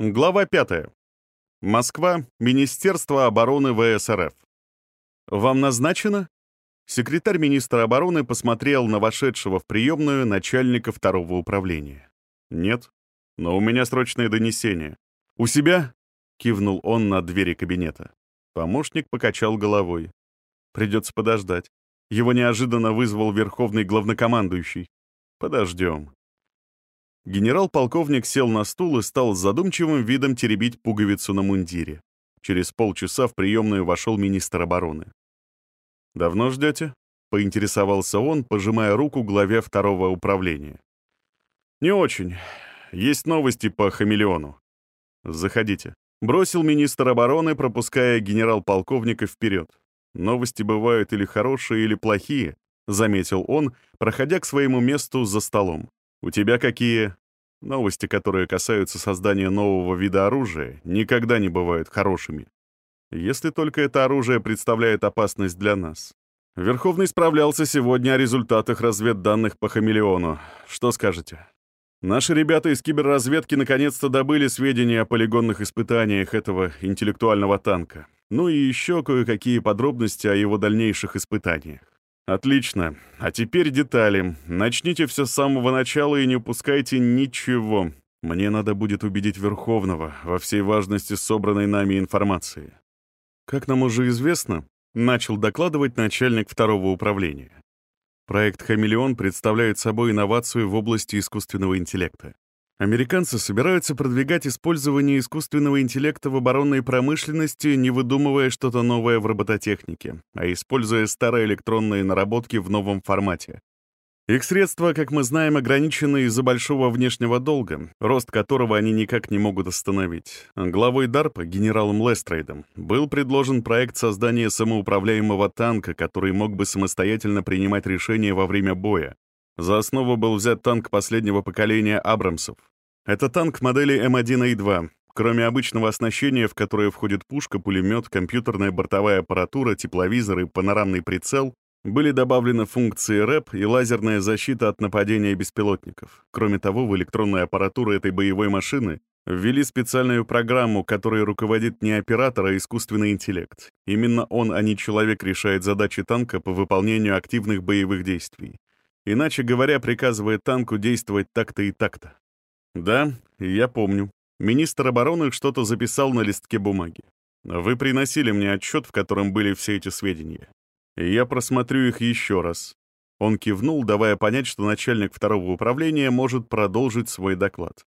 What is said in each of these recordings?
Глава 5. Москва, Министерство обороны ВСРФ. «Вам назначено?» Секретарь министра обороны посмотрел на вошедшего в приемную начальника второго управления. «Нет, но у меня срочное донесение. У себя?» — кивнул он на двери кабинета. Помощник покачал головой. «Придется подождать. Его неожиданно вызвал верховный главнокомандующий. Подождем». Генерал-полковник сел на стул и стал задумчивым видом теребить пуговицу на мундире. Через полчаса в приемную вошел министр обороны. «Давно ждете?» — поинтересовался он, пожимая руку главе второго управления. «Не очень. Есть новости по хамелеону. Заходите». Бросил министр обороны, пропуская генерал-полковника вперед. «Новости бывают или хорошие, или плохие», — заметил он, проходя к своему месту за столом. У тебя какие? Новости, которые касаются создания нового вида оружия, никогда не бывают хорошими. Если только это оружие представляет опасность для нас. Верховный справлялся сегодня о результатах разведданных по хамелеону. Что скажете? Наши ребята из киберразведки наконец-то добыли сведения о полигонных испытаниях этого интеллектуального танка. Ну и еще кое-какие подробности о его дальнейших испытаниях. «Отлично. А теперь детали. Начните все с самого начала и не упускайте ничего. Мне надо будет убедить Верховного во всей важности собранной нами информации». «Как нам уже известно», — начал докладывать начальник второго управления. Проект «Хамелеон» представляет собой инновацию в области искусственного интеллекта. Американцы собираются продвигать использование искусственного интеллекта в оборонной промышленности, не выдумывая что-то новое в робототехнике, а используя старые электронные наработки в новом формате. Их средства, как мы знаем, ограничены из-за большого внешнего долга, рост которого они никак не могут остановить. Главой DARPA, генералом Лестрейдом, был предложен проект создания самоуправляемого танка, который мог бы самостоятельно принимать решения во время боя, за основу был взят танк последнего поколения «Абрамсов». Это танк модели М1А2. Кроме обычного оснащения, в которое входит пушка, пулемет, компьютерная бортовая аппаратура, тепловизор и панорамный прицел, были добавлены функции РЭП и лазерная защита от нападения беспилотников. Кроме того, в электронную аппаратуру этой боевой машины ввели специальную программу, которой руководит не оператор, а искусственный интеллект. Именно он, а не человек, решает задачи танка по выполнению активных боевых действий. Иначе говоря, приказывает танку действовать так-то и так-то. Да, я помню. Министр обороны что-то записал на листке бумаги. Вы приносили мне отчет, в котором были все эти сведения. Я просмотрю их еще раз. Он кивнул, давая понять, что начальник второго управления может продолжить свой доклад.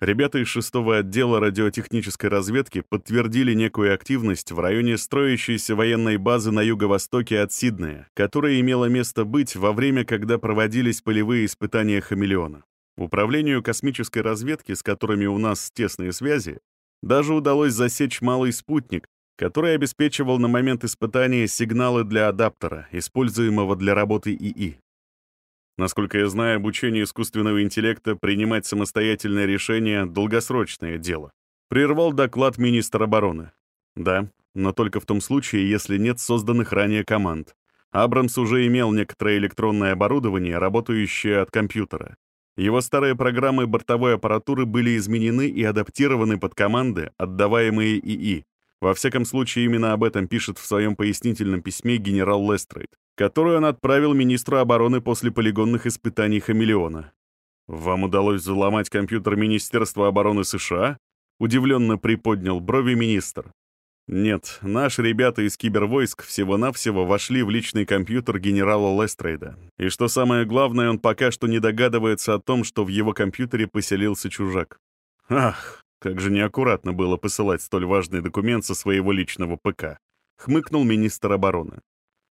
Ребята из шестого отдела радиотехнической разведки подтвердили некую активность в районе строящейся военной базы на юго-востоке от Сиднея, которая имела место быть во время, когда проводились полевые испытания «Хамелеона». Управлению космической разведки, с которыми у нас тесные связи, даже удалось засечь малый спутник, который обеспечивал на момент испытания сигналы для адаптера, используемого для работы ИИ. Насколько я знаю, обучение искусственного интеллекта принимать самостоятельное решение — долгосрочное дело. Прервал доклад министра обороны. Да, но только в том случае, если нет созданных ранее команд. Абрамс уже имел некоторое электронное оборудование, работающее от компьютера. Его старые программы бортовой аппаратуры были изменены и адаптированы под команды, отдаваемые ИИ. Во всяком случае, именно об этом пишет в своем пояснительном письме генерал Лестрейд которую он отправил министру обороны после полигонных испытаний «Хамелеона». «Вам удалось взломать компьютер Министерства обороны США?» Удивленно приподнял брови министр. Нет, наши ребята из кибервойск всего-навсего вошли в личный компьютер генерала Лестрейда. И что самое главное, он пока что не догадывается о том, что в его компьютере поселился чужак. Ах, как же неаккуратно было посылать столь важный документ со своего личного ПК. Хмыкнул министр обороны.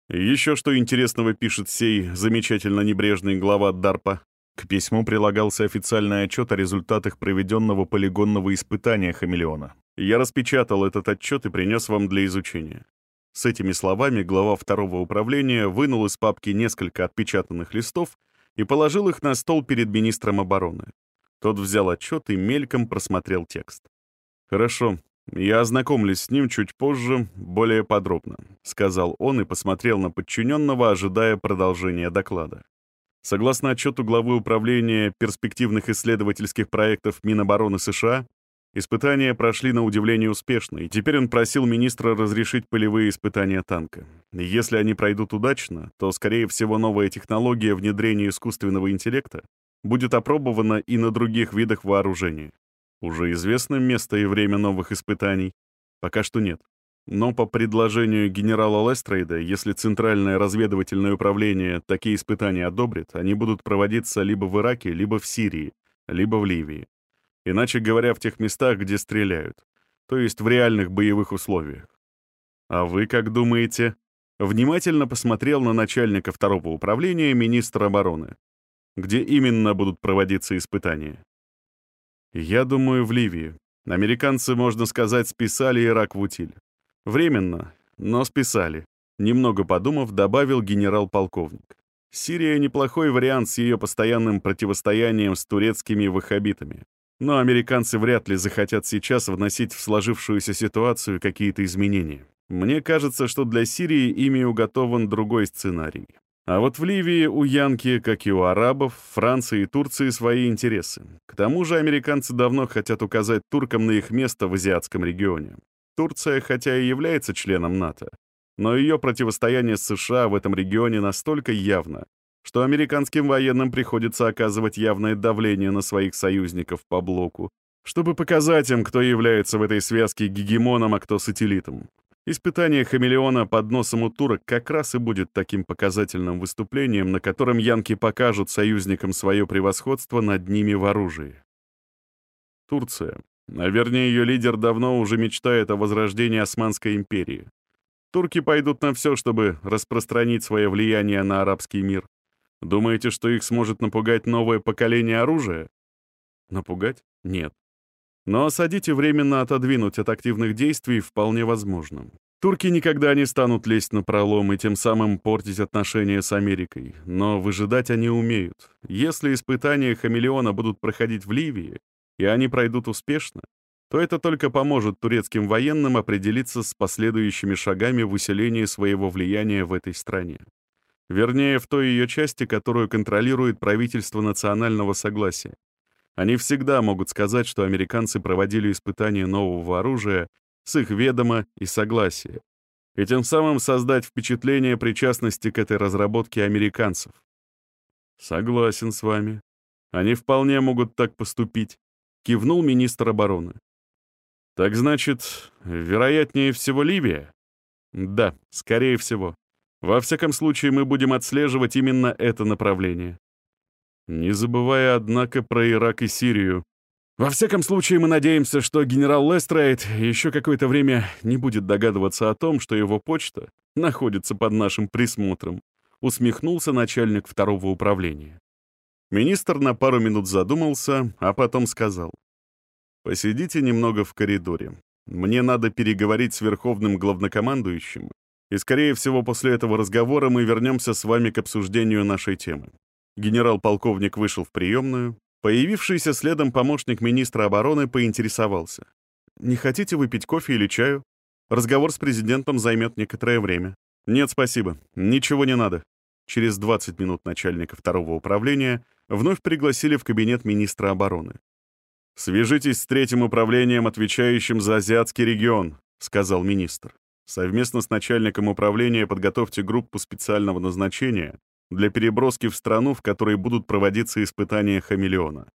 Еще что интересного пишет сей замечательно небрежный глава Дарпа. К письму прилагался официальный отчет о результатах проведенного полигонного испытания хамелеона. Я распечатал этот отчет и принес вам для изучения. С этими словами глава второго управления вынул из папки несколько отпечатанных листов и положил их на стол перед министром обороны. Тот взял отчет и мельком просмотрел текст. «Хорошо, «Я ознакомлюсь с ним чуть позже, более подробно», — сказал он и посмотрел на подчиненного, ожидая продолжения доклада. Согласно отчету главы управления перспективных исследовательских проектов Минобороны США, Испытания прошли на удивление успешно, и теперь он просил министра разрешить полевые испытания танка. Если они пройдут удачно, то, скорее всего, новая технология внедрения искусственного интеллекта будет опробована и на других видах вооружения. Уже известно место и время новых испытаний? Пока что нет. Но по предложению генерала Лестрейда, если Центральное разведывательное управление такие испытания одобрит, они будут проводиться либо в Ираке, либо в Сирии, либо в Ливии. Иначе говоря, в тех местах, где стреляют. То есть в реальных боевых условиях. А вы как думаете? Внимательно посмотрел на начальника второго управления министра обороны. Где именно будут проводиться испытания? Я думаю, в Ливии. Американцы, можно сказать, списали Ирак в утиль. Временно, но списали. Немного подумав, добавил генерал-полковник. Сирия — неплохой вариант с ее постоянным противостоянием с турецкими ваххабитами. Но американцы вряд ли захотят сейчас вносить в сложившуюся ситуацию какие-то изменения. Мне кажется, что для Сирии ими уготован другой сценарий. А вот в Ливии у Янки, как и у арабов, Франции и Турции свои интересы. К тому же американцы давно хотят указать туркам на их место в азиатском регионе. Турция, хотя и является членом НАТО, но ее противостояние с США в этом регионе настолько явно, что американским военным приходится оказывать явное давление на своих союзников по блоку, чтобы показать им, кто является в этой связке гегемоном, а кто сателлитом. Испытание хамелеона под носом у турок как раз и будет таким показательным выступлением, на котором янки покажут союзникам свое превосходство над ними в оружии. Турция, вернее ее лидер давно уже мечтает о возрождении Османской империи. Турки пойдут на все, чтобы распространить свое влияние на арабский мир. Думаете, что их сможет напугать новое поколение оружия? Напугать? Нет. Но осадить и временно отодвинуть от активных действий вполне возможно. Турки никогда не станут лезть на пролом и тем самым портить отношения с Америкой, но выжидать они умеют. Если испытания хамелеона будут проходить в Ливии, и они пройдут успешно, то это только поможет турецким военным определиться с последующими шагами в усилении своего влияния в этой стране. Вернее, в той ее части, которую контролирует правительство национального согласия. Они всегда могут сказать, что американцы проводили испытания нового оружия с их ведома и согласия, и тем самым создать впечатление причастности к этой разработке американцев. Согласен с вами. Они вполне могут так поступить. — кивнул министр обороны. «Так значит, вероятнее всего Ливия?» «Да, скорее всего. Во всяком случае, мы будем отслеживать именно это направление. Не забывая, однако, про Ирак и Сирию. Во всяком случае, мы надеемся, что генерал Лестрейд еще какое-то время не будет догадываться о том, что его почта находится под нашим присмотром», усмехнулся начальник второго управления. Министр на пару минут задумался, а потом сказал. «Посидите немного в коридоре. Мне надо переговорить с верховным главнокомандующим, и, скорее всего, после этого разговора мы вернемся с вами к обсуждению нашей темы». Генерал-полковник вышел в приемную. Появившийся следом помощник министра обороны поинтересовался. «Не хотите выпить кофе или чаю? Разговор с президентом займет некоторое время». «Нет, спасибо. Ничего не надо». Через 20 минут начальника второго управления вновь пригласили в кабинет министра обороны. «Свяжитесь с третьим управлением, отвечающим за азиатский регион», — сказал министр. «Совместно с начальником управления подготовьте группу специального назначения для переброски в страну, в которой будут проводиться испытания хамелеона.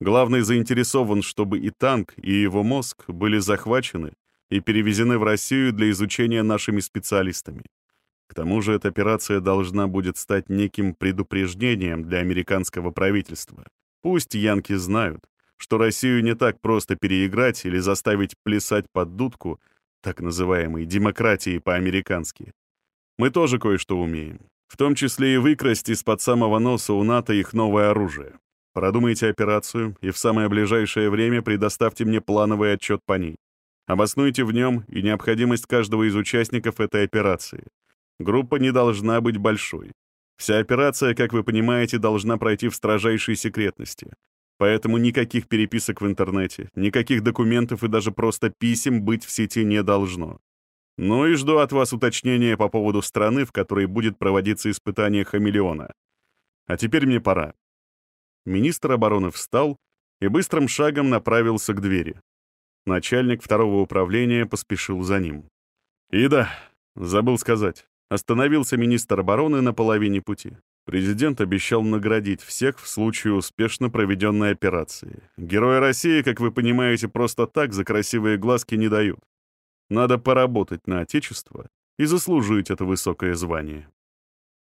Главный заинтересован, чтобы и танк, и его мозг были захвачены и перевезены в Россию для изучения нашими специалистами. К тому же эта операция должна будет стать неким предупреждением для американского правительства. Пусть янки знают, что Россию не так просто переиграть или заставить плясать под дудку так называемой демократии по-американски. Мы тоже кое-что умеем, в том числе и выкрасть из-под самого носа у НАТО их новое оружие. Продумайте операцию и в самое ближайшее время предоставьте мне плановый отчет по ней. Обоснуйте в нем и необходимость каждого из участников этой операции — Группа не должна быть большой. Вся операция, как вы понимаете, должна пройти в строжайшей секретности. Поэтому никаких переписок в интернете, никаких документов и даже просто писем быть в сети не должно. Ну и жду от вас уточнения по поводу страны, в которой будет проводиться испытание хамелеона. А теперь мне пора. Министр обороны встал и быстрым шагом направился к двери. Начальник второго управления поспешил за ним. И да, забыл сказать, остановился министр обороны на половине пути. Президент обещал наградить всех в случае успешно проведенной операции. Герои России, как вы понимаете, просто так за красивые глазки не дают. Надо поработать на Отечество и заслужить это высокое звание.